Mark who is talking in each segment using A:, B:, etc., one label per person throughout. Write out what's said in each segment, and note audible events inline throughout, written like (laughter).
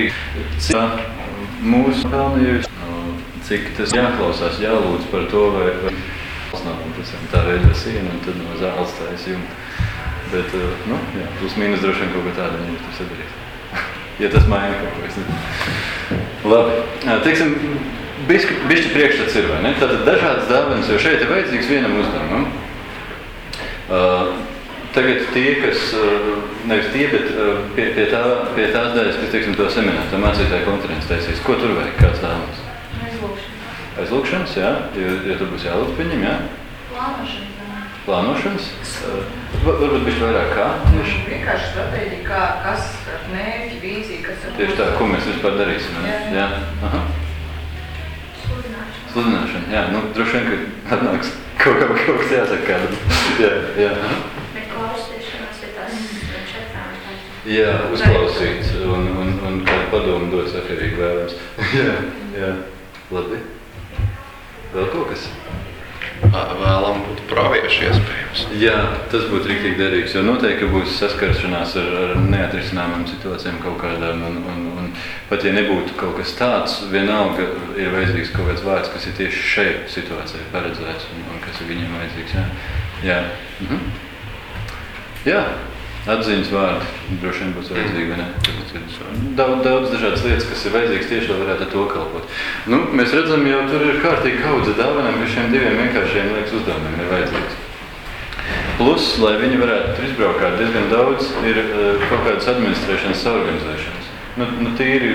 A: drīkst. Cik mūsu pelnījusi, cik tas jāklausās, jālūdz par to, vai, vai nav tas tā veido sienu un tad no zāles taisa jumta. Bet, nu, jā, plus mīnus droši vien kaut ko tādu viņi tur sadarīt. (laughs) ja tas maina kaut ko, es nezinu. Labi, teiksim, bišķi priekšstats ir, vai ne? Tātad dažādas dāvanas, jo šeit ir vajadzīgs vienam uzdevumam. Uh, tagad tie, kas, uh, nevis tie, bet uh, pie, pie, tā, pie tās daļas, kas, teiksim, to semināru, mācītāju konferences taisīs, ko tur vajag, kāds dāvanas?
B: Aizlūkšanas.
A: Aizlūkšanas, jā, jo, jo tur būs jālūdz viņam, jā?
B: Plānošanas.
A: Plānošanas? Uh, varbūt bišķi vairāk kā tieši?
C: Vienkārši stratēģija, kā, kas ar mērķi, vīzija, kas ar
A: Tieši tā, ko mēs vispār darīsim.
C: Jā. jā.
A: Aha.
B: Sludināšana.
A: Sludināšana, jā, nu, droši vien, ka atnāks kaut, kaut, kaut kas jāsaka kādam. (laughs) jā, jā. Aha.
B: Bet klausīšanās ir tas četrām.
A: Jā, uzklausīt un, un, un kādu padomu dot sakarīgi vēlams. (laughs) jā, jā. Labi. Vēl kaut kas?
D: Vēlam būt pravieši iespējams.
A: Jā, tas būtu rīktīgi derīgs, jo noteikti būs saskaršanās ar, ar neatrisināmām situācijām kaut kādām, un, un, un pat ja nebūtu kaut kas tāds, vienalga ir vajadzīgs kaut kāds vārds, kas ir tieši šai situācijai paredzēts, un, un kas ir viņiem vajadzīgs, jā. Jā, mhm. jā. Atziņas vārdi droši vien būs vajadzīgi, ir Daudz, daudz dažādas lietas, kas ir vajadzīgas tieši, lai varētu ar to kalpot. Nu, mēs redzam, jau tur ir kārtīgi kaudze dāvanām, ka šiem diviem vienkāršiem liekas uzdevumiem ir vajadzīgs. Plus, lai viņi varētu tur izbraukāt, diezgan daudz ir uh, kaut kādas administrēšanas saorganizēšanas. Nu, nu, tīri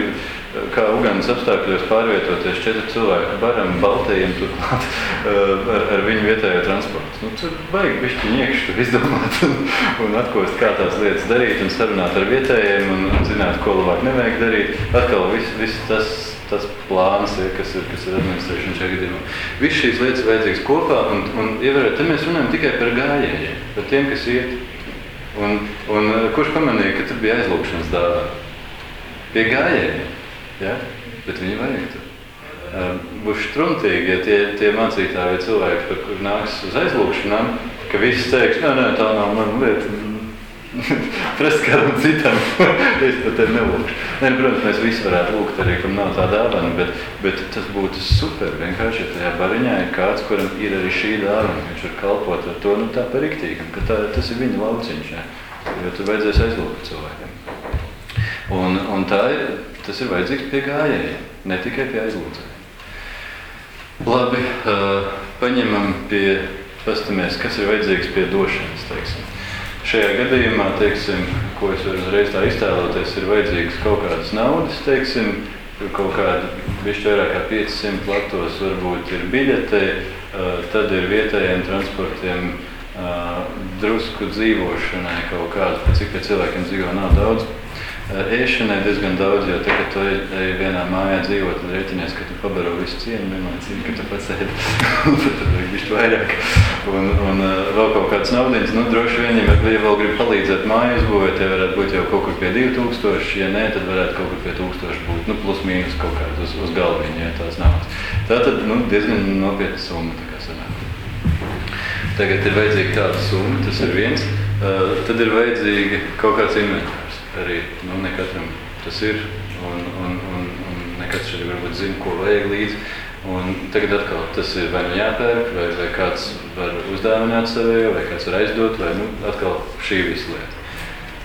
A: kā Ugandas apstākļos pārvietoties četri cilvēki baram, baltajiem turklāt uh, (laughs) ar, ar viņu vietējo transportu. Nu, tur vajag bišķi niekšu tur izdomāt un, (laughs) un atkost, kā tās lietas darīt un sarunāt ar vietējiem un, un zināt, ko labāk nevajag darīt. Atkal viss vis tas, tas plāns, ja, kas ir, kas ir administrēšana šajā gadījumā. Viss šīs lietas ir vajadzīgas kopā un, un ievērēt, te mēs runājam tikai par gājējiem, par tiem, kas iet. Un, un uh, kurš pamanīja, ka tur bija aizlūkšanas dāvā? Pie gājējiem, ja? bet viņi vajag tur. Uh, Būs struntīgi, ja tie, tie mācītāji vai cilvēki, par kur nāks uz aizlūkšanām, ka visi teiks, nē, nē, tā nav mana lieta. (laughs) Prast kādam citam, (laughs) es pat te nelūkšu. Nē, nu, protams, mēs visi varētu lūgt arī, kam nav tā dāvana, bet, bet tas būtu super vienkārši, ja tajā bariņā ir kāds, kuram ir arī šī dāvana, viņš var kalpot ar to, nu tā par riktīgam, ka tā, tas ir viņa lauciņš, ja? jo tur vajadzēs aizlūgt cilvēkiem. Un, un tā ir, tas ir vajadzīgs pie gājējiem, ne tikai pie aizlūdzējiem. Labi, uh, paņemam pie, pastamies, kas ir vajadzīgs pie došanas, teiksim. Šajā gadījumā, teiksim, ko es varu uzreiz tā iztēloties, ir vajadzīgs kaut kādas naudas, teiksim, kaut kāda bišķi vairāk kā 500 latos varbūt ir biļete, uh, tad ir vietējiem transportiem uh, drusku dzīvošanai kaut kādu, cik pie cilvēkiem dzīvo nav daudz. Ēšanai diezgan daudz, jo tagad tu ej, vienā mājā dzīvot, tad rēķinies, ka tu pabaro visu cienu, nemācīgi, ka tu pats ēd. (laughs) tad vajag bišķi vairāk. Un, un vēl kaut kāds naudiņas, nu droši vien, ja vēl grib palīdzēt māju izbūvēt, ja varētu būt jau kaut kur pie 2000, ja nē, tad varētu kaut kur pie 1000 būt, nu plus mīnus kaut kāds uz, uz galviņu, ja tās naudas. Tā tad, nu, diezgan nopietna summa, tā kā sanāk. Tagad ir vajadzīga tāda summa, tas ir viens. Uh, tad ir vajadzīga kaut kāds inventārs arī nu, ne katram tas ir. Un, un, un, un ne katrs arī varbūt zina, ko vajag līdzi. Un tagad atkal tas ir vai nu jāpērk, vai, vai kāds var uzdāvināt sevi, vai kāds var aizdot, vai nu, atkal šī visa lieta.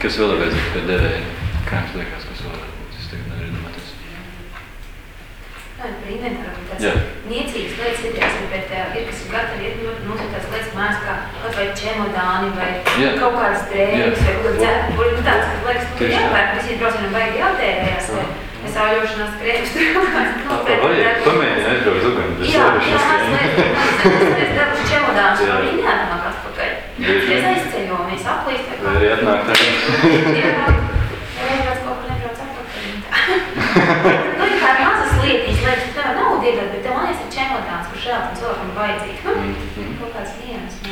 A: Kas vēl ir vajadzīgs pie devēja? Kā jums liekas, kas vēl varētu būt? Es tagad nevaru domāt.
B: Par inventāru tas
A: Jā.
B: niecīgas lietas ir, teiksim, bet uh, ir, kas ir gatavi iet ļoti nosūtās lietas mājās, kā kaut vai čemodāni vai
A: Jā.
B: kaut kādas drēbes vai kaut kāds nu tāds, ka liekas, nu,
A: tā.
B: jāpērk, visi braucienam baigi jātērējās, es āļošanās krēmas, tur kaut kāds
A: Tā vajag, pamēģini aizbraukt uz uguni.
B: Jā, jā, mēs mēs dabūšu čemodānus,
A: Jā.
B: un viņi neatnāk atpakaļ.
A: Bieži
B: Mēs
A: vien.
B: aizceļojamies, aplīst vai
A: Vai arī atnāk tā?
B: Jā, reizēs kaut kur nebrauc atpakaļ. Nu, ir tāda mazas lietiņas, lai tev naudu iedod, bet tev mājās ir čemodāns, kurš šādam cilvēkam vajadzīgs. Nu,
A: Mm, mm.
B: kaut kāds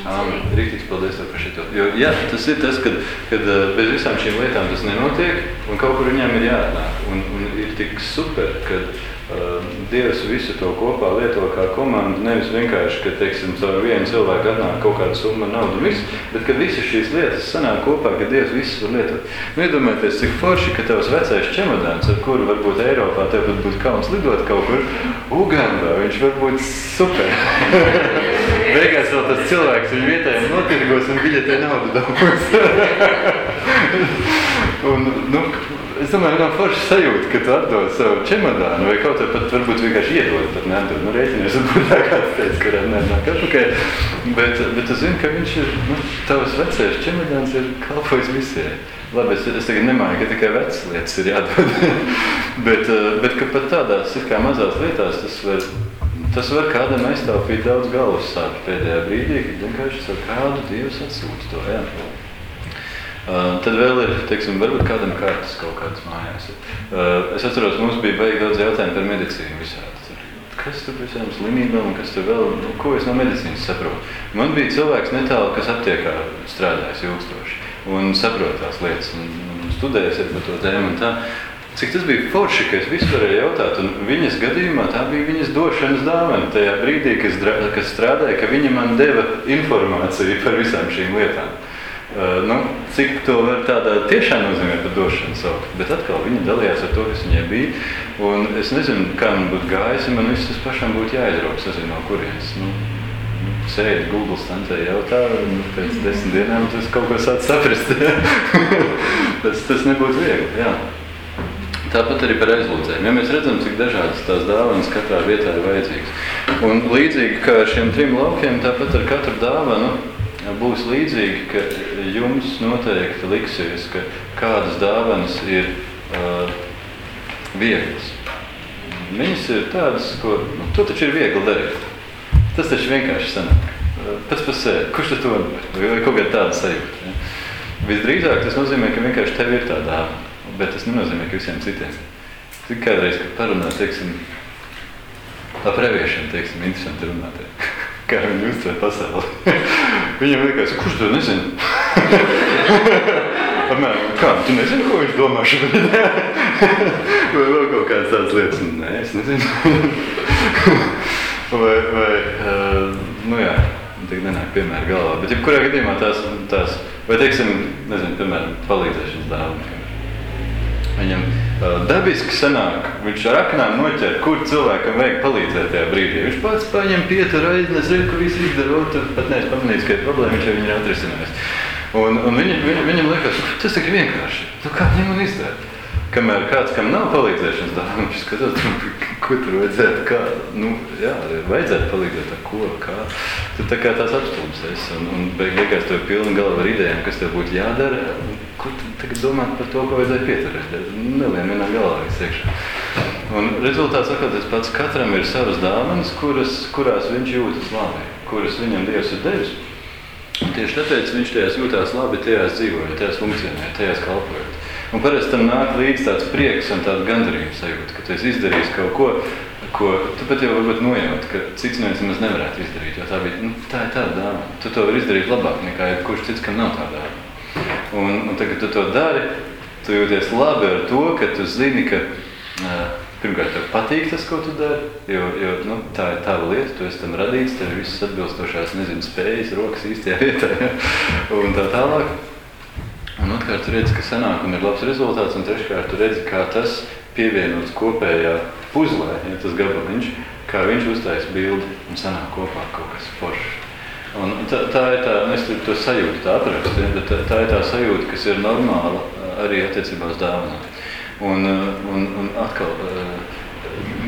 A: Rīktīgs paldies par šito. Jo, jā, tas ir tas, kad eh, bez visām šīm lietām tas nenotiek, un kaut kur viņām ir jāatnāk. Un, un ir tik super, kad Uh, Dievs visu to kopā lieto kā komandu. Nevis vienkārši, ka teiksim, caur vienu cilvēku atnāk kaut kāda summa naudas, viss, bet ka visas šīs lietas sanāk kopā, ka Dievs visus var lietot. Nu, iedomājieties, cik forši, ka tavs vecais čemodāns, ar kuru varbūt Eiropā tev pat būtu kauns lidot kaut kur Ugandā, viņš var būt super. (laughs) Beigās vēl tas cilvēks viņu vietējiem notirgos un biļetē naudu dabūs. (laughs) un, nu, Es domāju, ir forša sajūta, ka tu atdod savu čemodānu, vai kaut kā pat varbūt vienkārši iedod, tad neatdod. Nu, rēķinies, varbūt tā kāds teica, ka varētu nenāk atpakaļ. Bet, bet tu zini, ka viņš ir, nu, tavs vecais čemodāns ir kalpojis visiem. Labi, es, es tagad nemāju, ka tikai vecas lietas ir jādod. (laughs) bet, bet ka pat tādās kā mazās lietās tas var, tas var kādam aiztaupīt daudz galvas sāpju pēdējā brīdī, kad vienkārši ar kādu Dievs atsūta to. Jā. Uh, tad vēl ir, teiksim, varbūt kādam kārtas kaut kādas mājās. Uh, es atceros, mums bija baigi daudz jautājumu par medicīnu visādi. Kas tur visām slimībām, kas tur vēl, nu, ko es no medicīnas saprotu? Man bija cilvēks netālu, kas aptiekā strādājis ilgstoši un saprot tās lietas un, un studējis par to tēmu un tā. Cik tas bija forši, ka es visu varēju jautāt, un viņas gadījumā tā bija viņas došanas dāvana tajā brīdī, kas, kas strādāja, ka viņa man deva informāciju par visām šīm lietām. Uh, nu, cik to var tādā tiešām nozīmē par došanu saukt. Bet atkal viņi dalījās ar to, kas viņai bija. Un es nezinu, kā man būtu gājis, ja man viss tas pašam būtu jāizrauc, nezinu, no kurienes. Nu, Sēdi Google stancē jautā, un pēc desmit dienām tas kaut ko sāc saprast. (laughs) tas, tas nebūtu viegli, jā. Tāpat arī par aizlūdzēm. Ja mēs redzam, cik dažādas tās dāvanas katrā vietā ir vajadzīgas. Un līdzīgi kā ar šiem trim laukiem, tāpat ar katru dāvanu būs līdzīgi, ka jums noteikti liksies, ka kādas dāvanas ir uh, vieglas. Viņas ir tādas, ko nu, to taču ir viegli darīt. Tas taču vienkārši sanāk. Pats par sevi. Kurš to nevar? Vai kaut kāda tāda sajūta. Ja? Visdrīzāk tas nozīmē, ka vienkārši tev ir tā dāvana. Bet tas nenozīmē, ka visiem citiem. Tik kādreiz, kad parunā, teiksim, par previešiem, teiksim, interesanti runāt. (laughs) Kā viņi uztver pasauli. (laughs) Viņam liekas, kurš to nezina? (laughs) Apmēram, kā, tu nezini, ko viņš domā šobrīd? vai vēl kaut kādas tādas lietas? Nē, es nezinu. vai, vai, uh, nu jā, tik nenāk piemēra galvā. Bet jebkurā gadījumā tās, tās vai teiksim, nezinu, piemēram, palīdzēšanas dāvana. Viņam uh, dabiski sanāk, viņš ar aknām noķer, kur cilvēkam vajag palīdzēt tajā brīdī. Viņš pats paņem pietur, aiznes, redz, ko viss izdara, tad pat neesmu pamanījis, ka ir problēma, viņš jau viņu ir atrisinājis. Un, un viņam, viņam, viņam liekas, tas ir vienkārši. Nu, kā viņam un izdarīt? Kamēr kāds, kam nav palīdzēšanas dāvana, viņš skatās, (laughs) ko tur vajadzētu, kā, nu, jā, vajadzētu palīdzēt ar ko, kā. Tur tā kā tās apstulbs esi, un, un beigās tev pilna galva ar idejām, kas tev būtu jādara, ko tu tagad domāt par to, ko vajadzēja pieturēt. Nelien vienā galvā viss iekšā. Un rezultāts sakot, tas pats katram ir savas dāvanas, kuras, kurās viņš jūtas labi, kuras viņam Dievs ir devis. Un tieši tāpēc viņš tajās jūtās labi, tajās dzīvojot, tajās funkcionējot, tajās kalpojot. Un parasti tam nāk līdzi tāds prieks un tāda gandarījuma sajūta, ka tu esi izdarījis kaut ko, ko tu pat jau varbūt nojauti, ka cits neviens nemaz nevarētu izdarīt, jo tā bija, nu, tā ir tāda dāvana. Tu to vari izdarīt labāk nekā jebkurš cits, kam nav tā dāvana. Un, un tagad tu to dari, tu jūties labi ar to, ka tu zini, ka uh, pirmkārt tev patīk tas, ko tu dari, jo, jo nu, tā ir tava lieta, tu esi tam radīts, tev ir visas atbilstošās, nezinu, spējas, rokas īstajā vietā, ja? un tā tālāk. Un otrkārt, tu redzi, ka sanāk un ir labs rezultāts, un treškārt, tu redzi, kā tas pievienots kopējā puzlē, ja tas gabaliņš, kā viņš uztaisa bildi un sanāk kopā kaut kas foršs. Un tā, tā ir tā, nu, es to sajūtu, tā aprakstu, ja, bet tā, tā ir tā sajūta, kas ir normāla arī attiecībā uz dāvanām. Un, un, un atkal,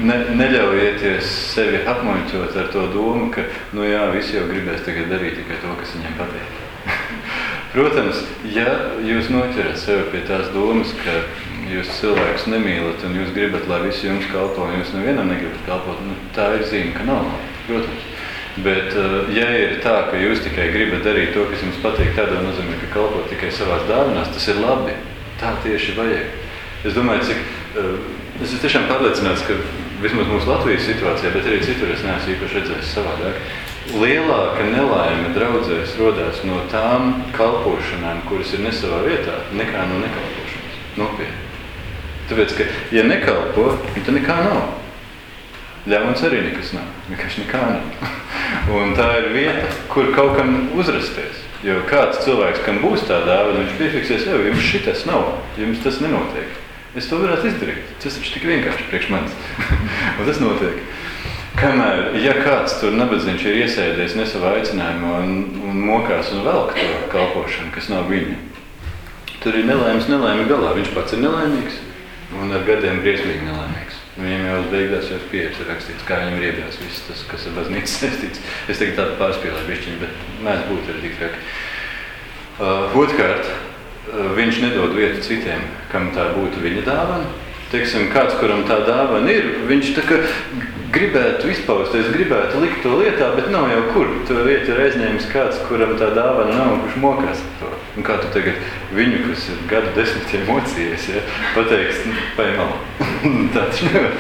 A: ne, neļaujieties sevi apmuļķot ar to domu, ka, nu jā, visi jau gribēs tagad darīt tikai to, kas viņiem patīk. Protams, ja jūs noķerat sevi pie tās domas, ka jūs cilvēkus nemīlat un jūs gribat, lai visi jums kalpo, un jūs nevienam negribat kalpot, nu, tā ir zīme, ka nav protams. Bet, eh, ja ir tā, ka jūs tikai gribat darīt to, kas jums patīk, tādā nozīmē, ka kalpot tikai savās dāvinās, tas ir labi. Tā tieši vajag. Es domāju, cik, eh, es esmu tiešām pārliecināts, ka vismaz mūsu Latvijas situācijā, bet arī citur es neesmu īpaši redzējis savādāk lielāka nelaime draudzēs rodās no tām kalpošanām, kuras ir nesavā vietā, nekā no nekalpošanas. Nopietni. Tāpēc, ka, ja nekalpo, tad nekā nav. Ļauns arī nekas nav. Vienkārši nekā nav. (laughs) Un tā ir vieta, kur kaut kam uzrasties. Jo kāds cilvēks, kam būs tā dāvana, viņš piefiksēs, jau jums šitas nav, jums tas nenotiek. Es to varētu izdarīt. Tas taču tik vienkārši priekš manis. (laughs) un tas notiek. Kamēr, ja kāds tur nabadzīgs ir iesēdies ne savā aicinājumā un, un mokās un velk to kalpošanu, kas nav viņa, tur ir nelaimes, nelaime galā. Viņš pats ir nelaimīgs un ar gadiem briesmīgi nelaimīgs. Viņam jau beigās jau ir rakstīts, kā viņam riebjās viss tas, kas ir baznīcas (laughs) saistīts. Es tagad tādu pārspīlēju bišķiņu, bet mēs būtu arī tik traki. Uh, Otkārt, uh, viņš nedod vietu citiem, kam tā būtu viņa dāvana. Teiksim, kāds, kuram tā dāvana ir, viņš tā kā gribētu izpausties, gribētu likt to lietā, bet nav jau kur. To vietu ir aizņēmis kāds, kuram tā dāvana nav, kurš mokās ar to. Un kā tu tagad viņu, kas ir gadu desmitiem mocījies, ja, pateiks, nu, pai malā. (laughs) tā taču nevar.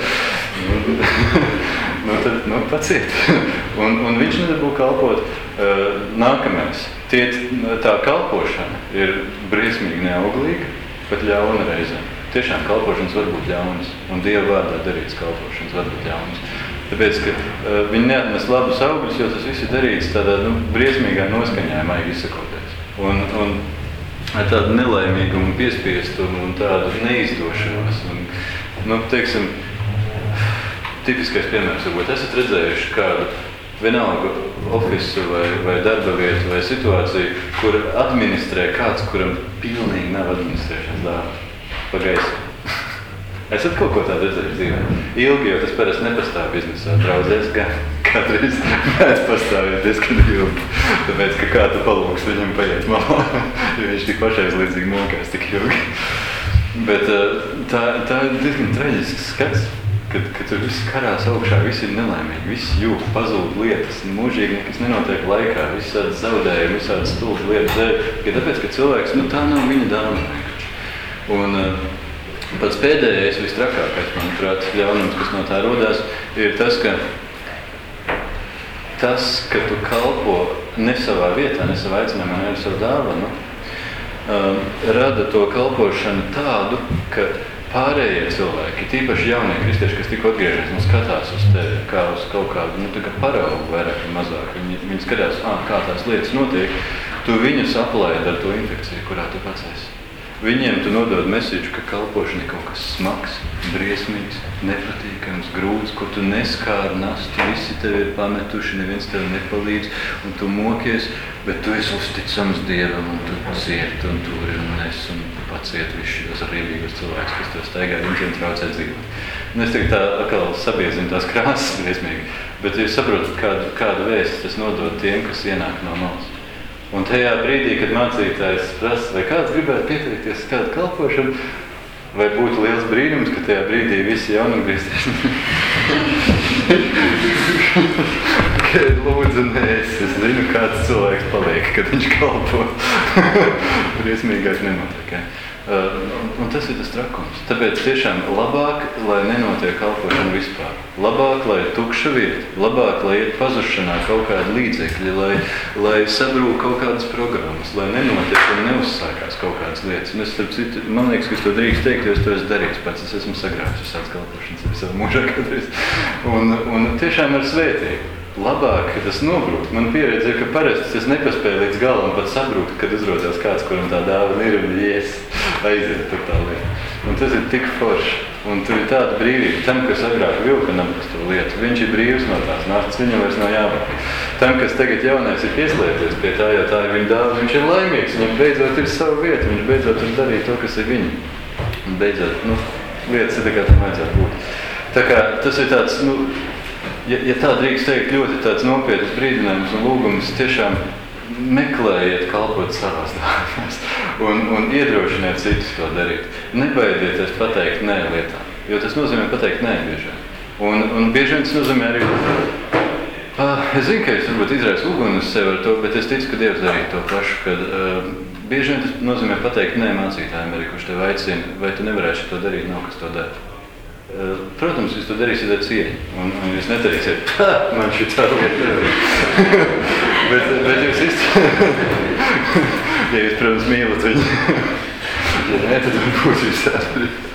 A: Nu, (laughs) nu, tad, nu, paciet. (laughs) un, un viņš nedabū kalpot. Uh, nākamais. Tie, tā kalpošana ir briesmīgi neauglīga, pat ļauna reizēm. Tiešām kalpošanas var būt ļaunas, un Dieva vārdā darīts kalpošanas var būt ļaunas. Tāpēc, ka uh, viņi neatnes labus augļus, jo tas viss ir darīts tādā nu, briesmīgā noskaņā, maigi izsakoties. Un, un tādu nelaimīgumu, piespiestumu un tādu neizdošanos. Un, nu, teiksim, tipiskais piemērs, varbūt esat redzējuši kādu vienalga ofisu vai, vai darba vietu vai situāciju, kur administrē kāds, kuram pilnīgi nav administrēšanas dāvana pa gaisu. Esat kaut ko tādu redzējuši dzīvē? Ilgi, jo tas parasti nepastāv biznesā. Draudzēs gan kādreiz mēdz pastāvēt diezgan ilgi. Tāpēc, ka kā tu palūks viņam paiet malā, jo viņš tik pašaizliedzīgi mokās tik ilgi. Bet tā, tā ir diezgan traģisks skats. Kad, kad tur viss karās augšā, viss ir nelaimīgi, viss jūt, pazūd lietas, mūžīgi nekas nenotiek laikā, visādi zaudējumi, visādi stulbi lietas dēļ. Ja tāpēc, ka cilvēks, nu tā nav viņa dāvana. Un uh, pats pēdējais, visstrakākais, manuprāt, ļaunums, kas no tā rodās, ir tas, ka tas, ka tu kalpo ne savā vietā, ne savā aicinājumā, ne ar savu dāvanu, um, rada to kalpošanu tādu, ka pārējie cilvēki, tīpaši jaunie kristieši, kas tikko atgriežas un skatās uz tevi kā uz kaut kādu nu, kā paraugu, vairāk vai mazāk. Viņi, viņi skatās, ah, kā tās lietas notiek. Tu viņus aplaidi ar to infekciju, kurā tu pats esi. Viņiem tu nodod mesīču, ka kalpošana ir kaut kas smags, briesmīgs, nepatīkams, grūts, kur tu neskāri nastu, visi tevi ir pametuši, neviens tev nepalīdz, un tu mokies, bet tu esi uzticams Dievam, un tu cieti, un turi, un nes, un paciet visus šos riebīgos cilvēkus, kas tev staigā, viņiem traucē dzīvot. Un es tagad tā atkal sabiezinu tās krāsas briesmīgi, bet jūs saprotat, kādu, kādu vēstu tas nodod tiem, kas ienāk no malas. Un tajā brīdī, kad mācītājs prasa, vai kāds gribētu pieteikties kādu kalpošanu, vai būtu liels brīnums, ka tajā brīdī visi jaunatgriezdieši (laughs) lūdzu, nē, es, es zinu, kāds cilvēks paliek, kad viņš kalpo. (laughs) Briesmīgais nenotiek. Ja? Uh, un tas ir tas trakums. Tāpēc tiešām labāk, lai nenotiek kalpošana vispār. Labāk, lai ir tukša vieta, labāk, lai iet pazušanā kaut kādi līdzekļi, lai, lai sabrūk kaut kādas programmas, lai nenotiek un neuzsākās kaut kādas lietas. Un es, citu, man liekas, ka es to drīkst teikt, jo es to esmu darījis pats. Es esmu sagrāvis visādas kalpošanas savā mūžā kādreiz. Un, un tiešām ar svētību labāk, ka tas nobrūk. Man pieredze ir, ka parasti es nepaspēju līdz galam pat sabrūkt, kad uzrādās kāds, kuram tā dāvana ir un ies aiziet tur tā lieta. Un tas ir tik forši. Un tur ir tāda brīvība. Tam, kas agrāk vilka nabaga to lietu, viņš ir brīvs no tās nastas, viņam vairs nav jābūt. Tam, kas tagad jaunais ir pieslēdzies pie tā, jo tā ir viņa dāvana, viņš ir laimīgs, viņam beidzot ir sava vieta, viņš beidzot ir darīt to, kas ir viņa. Un beidzot, nu, lietas ir tā kā tam vajadzētu būt. Tā kā tas ir tāds, nu, ja, ja tā drīkst teikt, ļoti tāds nopietns brīdinājums un lūgums tiešām meklējiet, kalpot savās dāvinās un, un iedrošiniet citus to darīt. Nebaidieties pateikt nē lietām, jo tas nozīmē pateikt nē vien. Un, un bieži vien tas nozīmē arī, uh, es zinu, ka es varbūt izraisu uguni uz sevi ar to, bet es ticu, ka Dievs darīja to pašu, kad uh, bieži vien tas nozīmē pateikt nē mācītājiem arī, kurš tev aicina, vai tu nevarēsi to darīt, nav kas to dara. Protams, jūs to darīsiet ar cieņu. Un, un jūs neteiksiet, man šī tā lieta nevar. (laughs) bet, bet jūs izteikti, (laughs) ja jūs, protams, mīlat viņu. ja nē, tad varbūt atbrīd.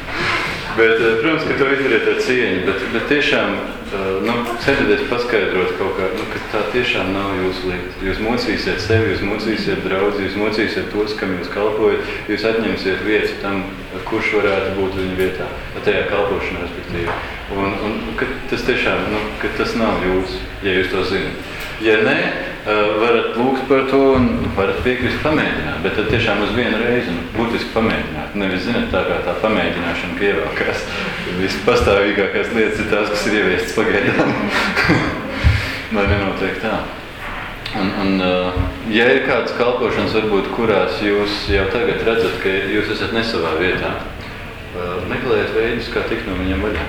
A: Bet, eh, protams, ka to izdariet ar cieņu, bet, bet tiešām eh, nu, centieties paskaidrot kaut kā, nu, ka tā tiešām nav jūsu lieta. Jūs mocīsiet sevi, jūs mocīsiet draugus, jūs mocīsiet tos, kam jūs kalpojat, jūs atņemsiet vietu tam, kurš varētu būt viņa vietā, tajā kalpošanā, respektīvi. Un, un ka tas tiešām, nu, ka tas nav jūs, ja jūs to zinat. Ja nē, varat lūgt par to un varat piekrist pamēģināt, bet tad tiešām uz vienu reizi nu, būtiski pamēģināt. Nevis zināt tā kā tā pamēģināšana, ka ievēlkās. Vispastāvīgākās lietas ir tās, kas ir ieviestas pagaidām. (laughs) Lai nenotiek tā. Un, un, ja ir kādas kalpošanas, varbūt, kurās jūs jau tagad redzat, ka jūs esat ne savā vietā, meklējiet veidus, kā tikt no viņiem vaļā.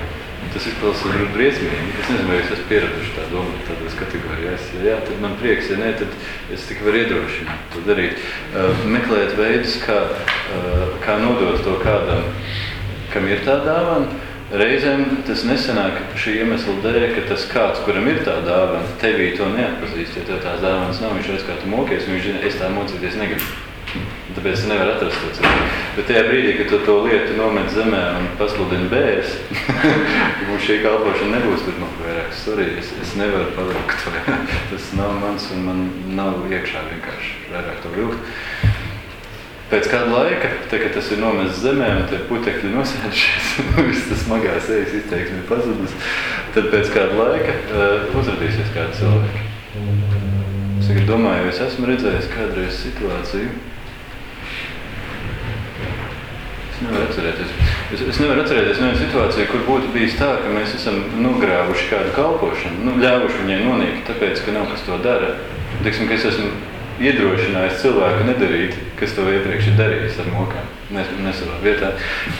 A: Tas izklausās briesmīgi. Es nezinu, vai es esmu pieraduši tā domāt tādās kategorijās. Ja jā, tad man prieks, ja nē, tad es tikai varu iedrošināt to darīt. Uh, meklēt veidus, kā, uh, kā nodot to kādam, kam ir tā dāvana. Reizēm tas nesanāk šī iemesla dēļ, ka tas kāds, kuram ir tā dāvana, tevī to neatpazīst. Ja tev tās dāvanas nav, viņš redz, kā tu mokies, un viņš zina, es tā mocīties negribu. Tāpēc es nevaru atrast to cilvēku. Bet tajā brīdī, kad tu to lietu nomet zemē un pasludini bērns, (laughs) mums šī kalpošana nebūs turpmāk vairāk. Sorry, es, es nevaru pavilkt to. (laughs) Tas nav mans un man nav iekšā vienkārši vairāk to vilkt. Pēc kāda laika, tā, kad tas ir nomests zemē un tie putekļi nosēdušies, (laughs) viss tas smagās ejas izteiksme ir pazudus, tad pēc kāda laika uh, uzradīsies kādi cilvēki. Es domāju, es esmu redzējis kādreiz situāciju, Es nevaru atcerēties. Es, es nevaru atcerēties vienu situāciju, kur būtu bijis tā, ka mēs esam nogrāvuši kādu kalpošanu, nu, ļāvuši viņai nonīkt, tāpēc, ka nav kas to dara. Teiksim, ka es esmu iedrošinājis cilvēku nedarīt, kas to iepriekš ir darījis ar mokām, ne, ne savā vietā.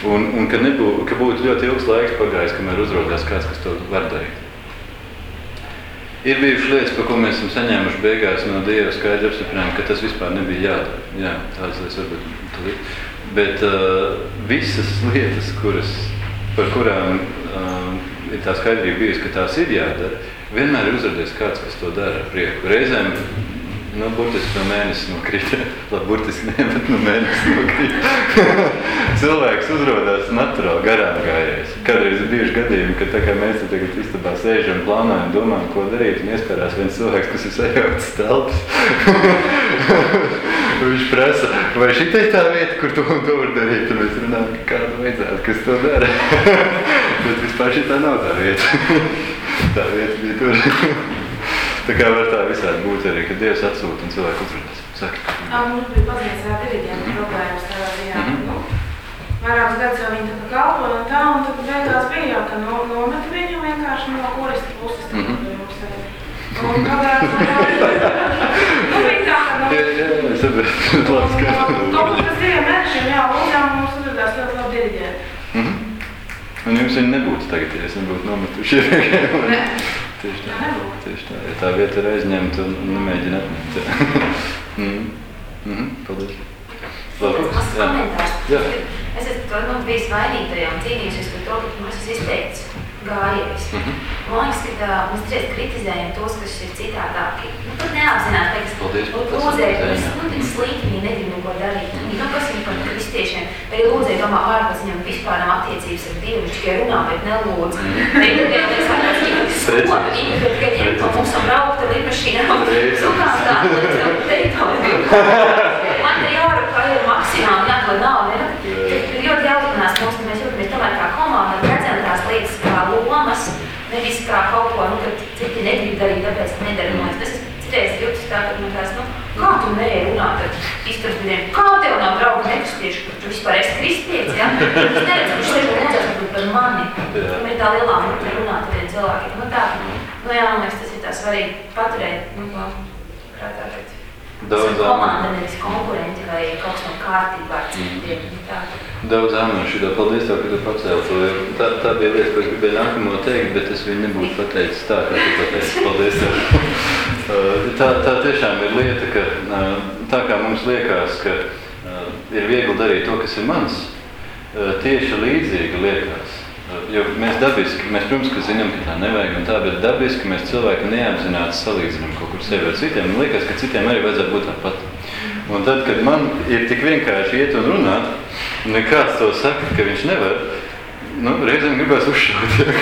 A: Un, un ka, nebū, ka būtu ļoti ilgs laiks pagājis, kamēr uzrādās kāds, kas to var darīt. Ir bijušas lietas, par ko mēs esam saņēmuši beigās no Dieva skaidru apstiprinājumu, ka tas vispār nebija jādara. Jā, tādas lietas varbūt tulīt. Bet uh, visas lietas, kuras, par kurām uh, ir tā skaidrība bijusi, ka tās ir jādara, vienmēr ir uzrādījis kāds, kas to dara ar prieku. Reizēm Nu, burtiski no mēnesis nokrita. (laughs) Labi, burtiski ne, bet no mēnesis nokrita. (laughs) Cilvēks uzrodās naturāli garām gājējis. Kādreiz ir bijuši gadījumi, kad tā kā mēs te tagad istabā sēžam, plānojam, domājam, ko darīt, un iespējās viens cilvēks, kas ir sajaucis telpas. (laughs) Viņš prasa, vai šī ir tā vieta, kur to un to var darīt, un mēs runājam, ka kādu vajadzētu, kas to dara. (laughs) bet vispār šī tā nav tā vieta. (laughs) tā vieta bija tur. (laughs) Tā kā var tā visādi būt arī, kad Dievs atsūta un cilvēku uzrunās. Saki.
E: Jā, mums bija baznīcā diriģenta problēmas tādā ziņā. Mm -hmm. Vairākus gadus jau viņi tā kalpo un tā, un tad beigās bija jau, ka no, nometa viņu vienkārši no korista puses. Mm -hmm. Un kādā nu, bija tā, ka no...
A: Jā, jā, es saprotu. Labi, skaidrs.
E: Un pēc diviem mēnešiem, jā, lūdzām, mums uzradās ļoti labi diriģenti.
A: Mm -hmm. Un jums viņi nebūtu tagad, ja es nebūtu nometuši. Tieši tā. Tieši tā. Ja tā vieta ir aizņemta un, nemēģina atņemt. mm. Mm -hmm. Paldies.
B: Kaut kas? Jā. Es esmu nu, bijis vainītajā un cīnījušies par to, ka mums ir izteikts gājējs. Mm -hmm. Man liekas, ka tā, mēs drīz kritizējam tos, kas ir citādāki. Nu, pat neapzināti, ka
A: Paldies,
B: lūdzēji, kas nu, tik slikti, viņi negrib neko darīt. Mm -hmm. Nu, kas viņi par kristiešiem? Vai lūdzēji domā ārpus viņam vispār nav attiecības ar Dievu, viņš tikai runā, bet nelūdz. Mm -hmm. Ir man te jāraka, ka ir maksimāli jādod naudu. Ir ļoti jāuzmanās mums, ka mēs jūtamies tomēr kā komanda, redzam tās lietas kā lomas, kā kaut ko, nu, ka citi negrib darīt, tāpēc nedara no es. Citreiz jūtas tā, ka man tās, nu, kā tu neēji runāt ar izturstudiem, kā tev nav draugi nekristieši, kur tu vispār esi kristietis, ja? (laughs) Es neredzu, kurš tev lūdzās varbūt par mani. Tam ir tā lielā muta runāt ar tiem cilvēkiem. Nu tā, nu jā, man liekas, tas ir tā svarīgi paturēt, nu, prātā teikt.
A: Daudz
B: komanda, nevis konkurenti vai kaut kas no kārtībā ar citiem. Mm.
A: Daudz āmenu šitā. Paldies tev, ka tu pacēli to. Tā, tā bija lieta, ko es gribēju nākamo teikt, bet es viņu nebūtu pateicis tā, kā tu pateici. Paldies tev. (laughs) tā, tā tiešām ir lieta, ka tā kā mums liekas, ka ir viegli darīt to, kas ir mans, tieši līdzīgi liekas Jo mēs dabiski, mēs, protams, ka zinām, ka tā nevajag un tā, bet dabiski mēs cilvēki neapzināti salīdzinām kaut kur sevi ar citiem. Man liekas, ka citiem arī vajadzētu būt tāpat. Un tad, kad man ir tik vienkārši iet un runāt, un nekāds to saka, ka viņš nevar, nu, reizēm gribēs uzšaut, (laughs) ja,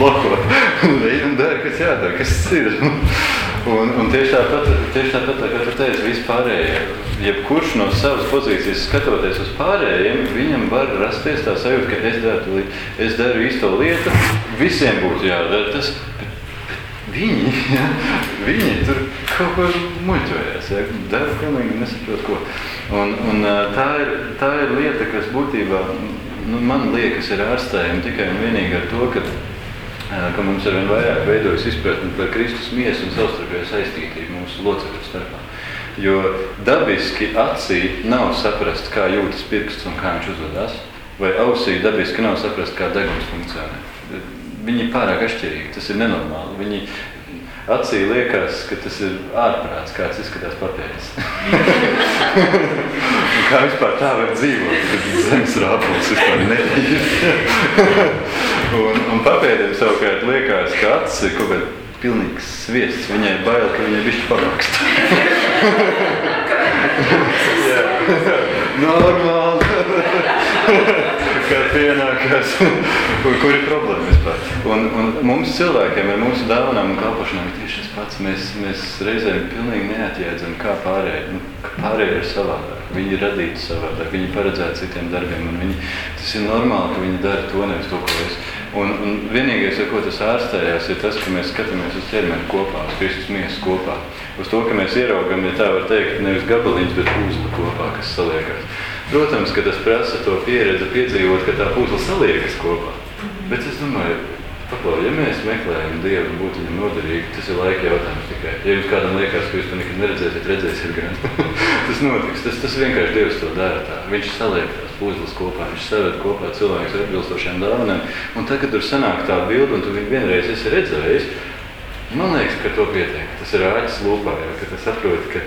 A: blokot. Un dara, kas jādara, kas ir. Un, un tieši tāpat, tieši tāpat, tā, kā tu teici, vispārējie, jebkurš no savas pozīcijas skatoties uz pārējiem, viņam var rasties tā sajūta, ka es daru, es daru īsto lietu, visiem būtu jādara tas, Viņi, ja, viņi tur kaut ko muļķojās, ja, dara pilnīgi nesaprot ko. Un, un tā, ir, tā ir lieta, kas būtībā nu, man liekas ir ārstējama tikai un vienīgi ar to, ka, ka mums ar vien vairāk veidojas izpratni par Kristus miesu un savstarpēju saistītību mūsu locekļu starpā. Jo dabiski acī nav saprast, kā jūtas pirksts un kā viņš uzvedās, vai ausī dabiski nav saprast, kā deguns funkcionē viņi ir pārāk atšķirīgi. Tas ir nenormāli. Viņi acī liekas, ka tas ir ārprāts, kāds izskatās papēdis. (laughs) kā vispār tā var dzīvot, kad zemes rāpulis vispār nedzīvo. (laughs) un, un papēdiem savukārt liekas, ka acis ir kaut kāda pilnīgs sviests. Viņai bail, ka viņai bišķi parakst. Jā, (laughs) normāli kā pienākās, (laughs) kur ir problēma vispār. Un, un mums cilvēkiem ar mūsu dāvanām un kalpošanām ir tieši tas pats. Mēs, mēs reizēm pilnīgi neatjēdzam, kā pārējie, nu, pārējie ir savādāk. Viņi ir radīti savādāk, viņi paredzēti citiem darbiem, un viņi, tas ir normāli, ka viņi dara to, nevis to, ko es. Un, un vienīgais, ar ko tas ārstējās, ir tas, ka mēs skatāmies uz ķermeni kopā, uz Kristus miesu kopā. Uz to, ka mēs ieraugam, ja tā var teikt, nevis gabaliņus, bet pūzli kopā, kas saliekas. Protams, ka tas prasa to pieredzi piedzīvot, ka tā puzle saliekas kopā. Bet es domāju, paklau, ja mēs meklējam Dievu un būtu viņam noderīgi, tas ir laika jautājums tikai. Ja jums kādam liekas, ka jūs to nekad neredzēsiet, redzēsiet gan. (laughs) tas notiks, tas, tas vienkārši Dievs to dara tā. Viņš saliek tās puzles kopā, viņš saved kopā cilvēkus ar atbilstošiem dāvanām. Un tad, kad tur sanāk tā bilde un tu viņu vienreiz esi redzējis, man liekas, ka to pietiek. Tas ir āķis lūpā, jo, ka tu saproti, ka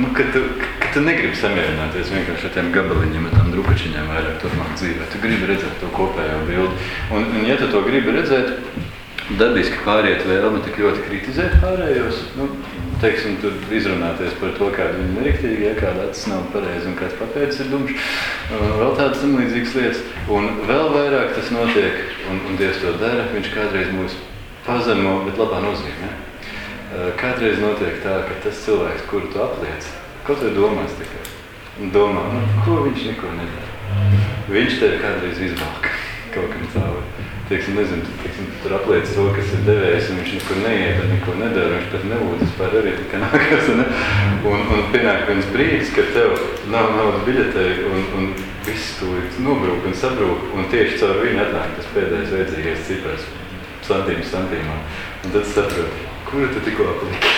A: Nu, ka, tu, ka tu negribi samierināties vienkārši ar tiem gabaliņiem, ar tām drukačiņām vairāk turpmāk dzīvē. Tu gribi redzēt to kopējo bildi. Un, un ja tu to gribi redzēt, dabiski pāriet vēlme tik ļoti kritizēt pārējos, nu, teiksim, tur izrunāties par to, kāda viņi neriktīgi, ja kāda acis nav pareizi un kāds papēdis ir dumšs, vēl tādas tam līdzīgas lietas. Un vēl vairāk tas notiek, un, un Dievs to dara, viņš kādreiz mūs pazemo, bet labā nozīmē. Eh, kādreiz notiek tā, ka tas cilvēks, kuru tu apliec, kaut vai domās tikai, domā, nu, ko viņš neko nedara. Viņš tevi kādreiz izvalk (laughs) kaut kam cauri. Teiksim, nezinu, tu, teiksim, tur apliec to, kas ir devējis, un viņš nekur neiet, un neko nedara, viņš pat nebūtu vispār arī tikai nākas. Ne? Un, un pienāk viens brīdis, kad tev nav naudas biļetei, un, un viss tūlīt nobrūk un sabrūk, un tieši caur viņu atnāk tas pēdējais vajadzīgais cipars, santīms santīmā. Un tad saproti, Kuru tu tikko apliki?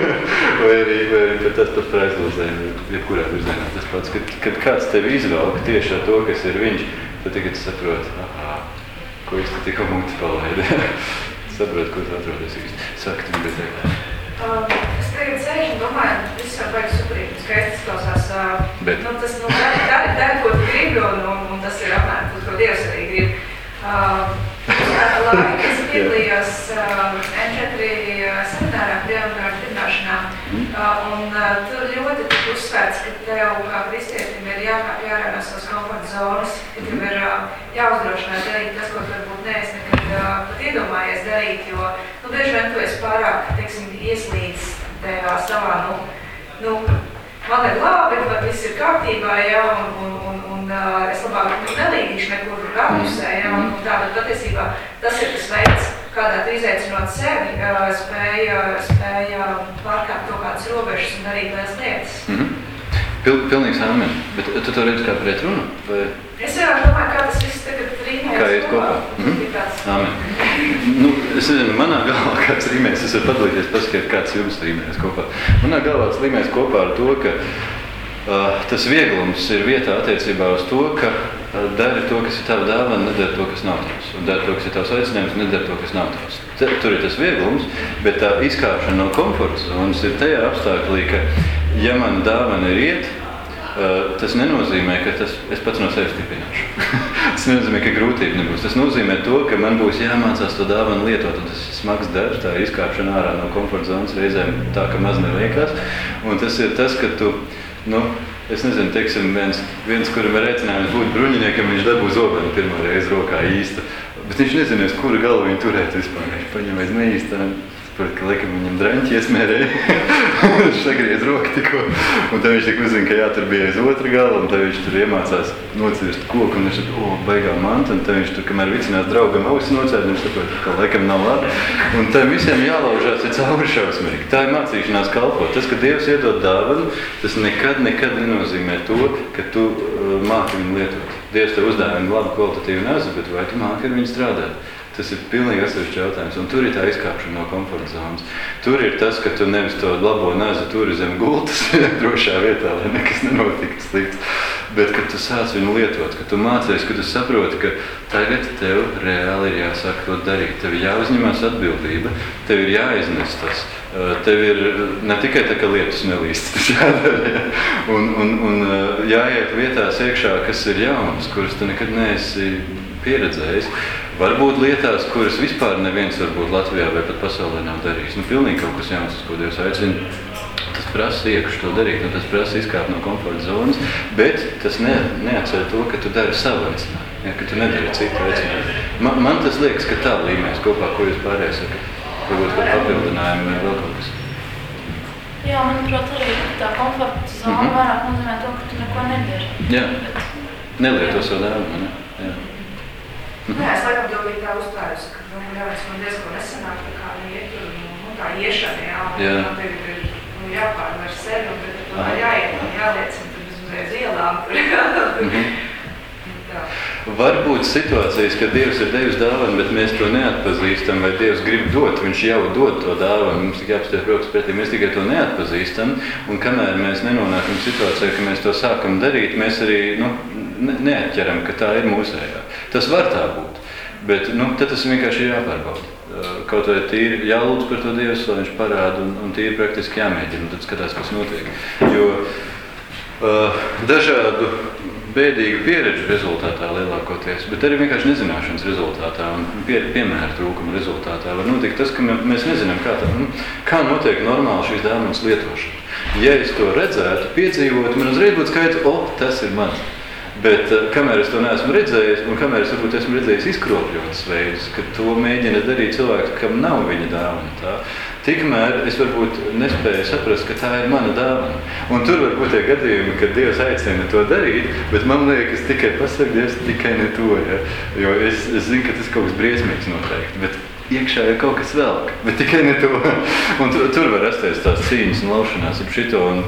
A: (laughs) vai arī, vai arī tas pats par aizlūzēm, jebkurā virzienā tas pats. Kad, kad kāds tevi izvelk tieši ar to, kas ir viņš, tad tagad saproti, aha, ko es te tikko muti palaidi. (laughs) saproti, ko tu atrodies īsti. Saka, tu gribēji teikt.
C: Uh, es tagad sēžu un domāju, viss jau baigi superīgi, skaisti izklausās. Uh,
A: Bet.
C: Nu, tas, nu, dari, dari, dari, ko tu gribi, un, un, un tas ir apmēram ko Dievs arī grib. Uh, (laughs) Laika es piedalījos uh, N4 seminārā Dievnāra dibināšanā, uh, un uh, tur ļoti tik uzsvērts, ka tev kā kristietim ir jākāp jārā no savas komforta zonas, ka tev ir uh, jāuzdrošināt darīt tas, ko tu varbūt neesi nekad uh, pat iedomājies darīt, jo, nu, bieži vien tu esi pārāk, teiksim, ieslīdis tajā savā, nu, nu, man ir labi, bet viss ir kārtībā, ja, un, un, un, un es labāk nu, nelīdīšu nekur apusē, ja, un, un tā, bet patiesībā tas ir tas veids, kādā izaicinot sevi, spēja, spēja pārkāpt kaut kādas robežas un darīt lielas lietas.
A: Mm -hmm. Pil, pilnīgs amen. Bet tu to redzi kā pretrunu? Vai?
C: Es domāju, kā tas viss tagad
A: Kā iet kopā?
C: -hmm.
A: Amen. Nu, es nezinu, manā galvā (laughs) kāds rīmēs, es varu padalīties, paskatīt, kāds jums rīmēs kopā. Manā galvā tas rīmēs kopā ar to, ka uh, tas vieglums ir vietā attiecībā uz to, ka uh, dari to, kas ir tava dāvana, nedari to, kas nav tavs. Un dari to, kas ir tavs aicinājums, nedari to, kas nav tavs. Te, tur ir tas vieglums, bet tā izkāpšana no komforta zonas ir tajā apstākļā, ka ja man dāvana ir iet, Uh, tas nenozīmē, ka tas, es pats no sevis stiprināšu. (laughs) tas nenozīmē, ka grūtība nebūs. Tas nozīmē to, ka man būs jāmācās to dāvanu lietot. Tas ir smags darbs, tā izkāpšana ārā no komforta zonas reizēm tā, ka maz neliekas. Un tas ir tas, ka tu, nu, Es nezinu, teiksim, viens, viens kuram ir aicinājums būt bruņiniekam, viņš dabū zobenu pirmo reizi rokā īsta. Bet viņš nezinās, kuru galvu viņu turēt vispār. Viņš paņem aiz neīsta. Ka laikam viņam drāņķi iesmērēja. (laughs) viņš sagriez roku tikko. Un tad viņš tik uzzina, ka jā, tur bija aiz otra gala. Un tad viņš tur iemācās nocirst koku. Un viņš tur, o, baigā manta. Un tad viņš tur, kamēr vicinās draugam ausis nocērt, viņš saprot, ka laikam nav labi. Un tad visiem jālaužās ir cauri šausmīgi. Tā ir mācīšanās kalpot. Tas, ka Dievs iedod dāvanu, tas nekad, nekad nenozīmē to, ka tu uh, māki viņu lietot. Dievs tev uzdāvina labu kvalitatīvu nazu, bet vai tu māki ar viņu strādāt? Tas ir pilnīgi atsevišķs jautājums. Un tur ir tā izkāpšana no komforta zonas. Tur ir tas, ka tu nevis to labo nāzi turi zem gultas, (laughs) drošā vietā, lai nekas nenotiktu slikts. Bet, kad tu sāc viņu lietot, ka tu mācies, ka tu saproti, ka tagad tev reāli ir jāsāk to darīt. Tev ir jāuzņemās atbildība, tev ir jāiznes tas. Tev ir ne tikai tā, ka lietus nelīst, (laughs) tas jādara, ja? un, un, un jāiet vietās iekšā, kas ir jaunas, kuras tu nekad neesi pieredzējis. Varbūt lietās, kuras vispār neviens varbūt Latvijā vai pat pasaulē nav darījis. Nu, pilnīgi kaut kas jauns, ko Dievs aicina. Tas prasa iekšā to darīt, un tas prasa izkāpt no komforta zonas, bet tas ne, neatcer to, ka tu dari savu aicinājumu, ja, ka tu nedari citu aicinājumu. Man, man tas liekas, ka tā līmēs kopā, ko jūs pārējie sakat. Varbūt par papildinājumu vai vēl kaut kas.
E: Jā, manuprāt, arī tā komforta zona mm -hmm. vairāk nozīmē to, ka tu neko nedari.
A: Jā, nelieto savu dēlu. Ne? Jā.
C: Mm -hmm. Nē, es laikam to biju tā uzstājusi, ka nu, jāvēc man diezgan nesanāk tā kā iet, nu, tā iešana, jā,
A: Jā.
C: man tagad ir nu, jāpārvar sevi, un tad tomēr jāiet un jāliecina, tad uzreiz ielām tur.
A: Mhm.
C: Tā.
A: Varbūt situācijas, kad Dievs ir devis dāvanu, bet mēs to neatpazīstam, vai Dievs grib dot, Viņš jau dod to dāvanu. Mums tikai apstāties rokas pretī, mēs tikai to neatpazīstam. Un kamēr mēs nenonākam situācijā, ka mēs to sākam darīt, mēs arī nu, ne- neatķeram, ka tā ir mūsējā. Tas var tā būt, bet nu, tad tas vienkārši ir jāpārbauda. Uh, Kaut vai tīri jālūdz par to Dievu, lai Viņš parāda, un, un tīri praktiski jāmēģina, tad skatās, kas notiek. Jo uh, dažādu bēdīgu pieredžu rezultātā lielākoties, bet arī vienkārši nezināšanas rezultātā un pie, piemēra trūkuma rezultātā var notikt tas, ka mē- mēs nezinām, kā, tā, nu, kā notiek normāli šīs dāvanas lietošana. Ja es to redzētu, piedzīvotu, man uzreiz būtu skaidrs, o, tas ir mans. Bet uh, kamēr es to neesmu redzējis, un kamēr es varbūt esmu redzējis izkropļotas veidus, ka to mēģina darīt cilvēks, kam nav viņa dāvana, tā, tikmēr es varbūt nespēju saprast, ka tā ir mana dāvana. Un tur var būt tie gadījumi, kad Dievs aicina to darīt, bet man liekas tikai pasaka, Dievs, tikai ne to, ja? jo es, es zinu, ka tas kaut kas briesmīgs noteikti. Bet iekšā ir kaut kas vēl, bet tikai ne to. (laughs) Un tu, tur var rasties tās cīņas un laušanās ap šito. Un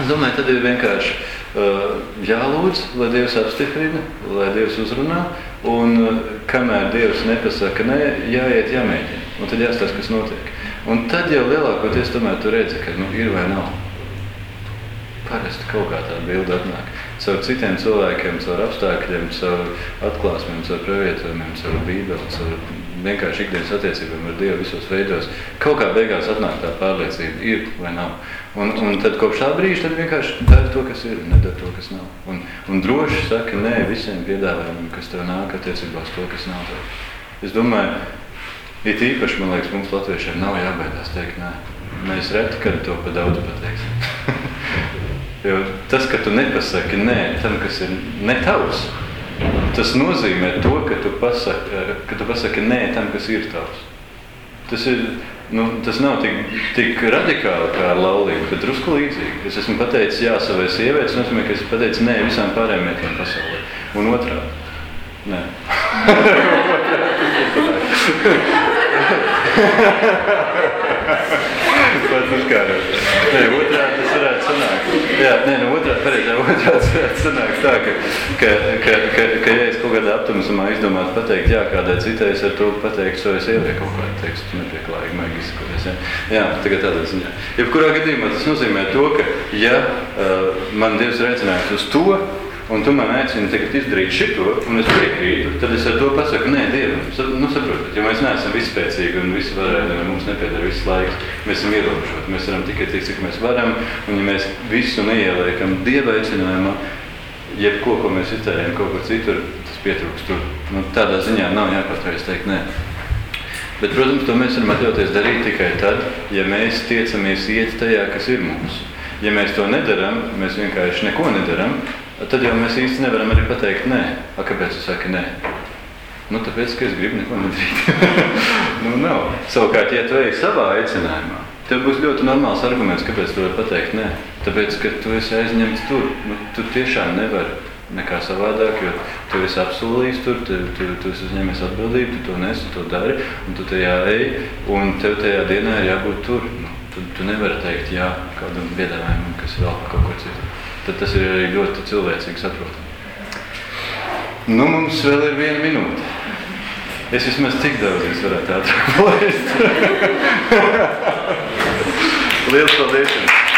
A: es domāju, tad ir vienkārši jālūdz, lai Dievs apstiprina, lai Dievs uzrunā. Un kamēr Dievs nepasaka, nē, jāiet, jāmēģina. Un tad jāstāsta, kas notiek. Un tad jau lielākoties tomēr tu redzi, ka nu, ir vai nav. Parasti kaut kā tā bilde atnāk. Caur citiem cilvēkiem, caur apstākļiem, caur atklāsmēm, caur pravietojumiem, caur bībeli, caur vienkārši ikdienas attiecībām ar Dievu visos veidos. Kaut kā beigās atnāk tā pārliecība, ir vai nav. Un, un tad kopš tā brīža tad vienkārši dara to, kas ir, un nedara to, kas nav. Un, un droši saka nē visiem piedāvājumiem, kas tev nāk attiecībā uz to, kas nav tev. Es domāju, it īpaši, man liekas, mums latviešiem nav jābaidās teikt nē. Mēs reti, kad to pa daudz pateiksim. (laughs) Jo tas, ka tu nepasaki nē tam, kas ir ne tavs, tas nozīmē to, ka tu pasaki, ka tu pasaki nē tam, kas ir tavs. Tas, ir, nu, tas nav tik, tik radikāli kā ar laulību, bet drusku līdzīgi. Es esmu pateicis jā savai sievai, tas nozīmē, ka es pateicu nē visām pārējām meitām pasaulē. Un otrādi. Nē. Pats uzkārot. Nē, otrādi tas varētu sanākt. Jā, nē, no otrādi, pareizā otrādi varētu sanākt tā, ka, ka, ka, ka, ka ja es kaut kādā aptumisumā izdomātu pateikt, jā, kādai citai es ar to pateiktu, so es ieliek kaut kādu tekstu nepieklājīgi, maigi izskaties. Jā, jā tagad tādā ziņā. Jebkurā gadījumā tas nozīmē to, ka ja uh, man Dievs ir aicinājums uz to, un tu man aicini tagad izdarīt šito, un es piekrītu, tad es ar to pasaku, nē, Dievam, nu saprotat, jo mēs neesam vispēcīgi un visi varētu, mums nepiedara viss laiks, mēs esam ierobežoti, mēs varam tikai tik, cik mēs varam, un ja mēs visu neieliekam Dieva aicinājumā, jebko, ko mēs iztērējam kaut kur citur, tas pietrūks tur. Nu, tādā ziņā nav jāpatreiz teikt nē. Bet, protams, to mēs varam atļauties darīt tikai tad, ja mēs tiecamies iet tajā, kas ir mums. Ja mēs to nedarām, mēs vienkārši neko nedarām, tad jau mēs īsti nevaram arī pateikt nē. A, kāpēc tu saki nē? Nu, tāpēc, ka es gribu neko nedarīt. (laughs) nu, nav. Savukārt, ja tu ej savā aicinājumā, tev būs ļoti normāls arguments, kāpēc tu vari pateikt nē. Tāpēc, ka tu esi aizņemts tur. Nu, tu tiešām nevari nekā savādāk, jo tu esi apsolījis tur, tu, tu, tu esi uzņēmies atbildību, tu to nesi, tu to dari, un tu tajā ej, un tev tajā dienā ir jābūt tur. Nu, tu, tu nevari teikt jā kādam piedāvājumam, kas vēl kaut ko citu. Tad tas ir arī ļoti cilvēcīgi saprotami. Nu, mums vēl ir viena minūte. Es vismaz tik daudz es varētu ātrāk palaist. (laughs) Liels paldies jums!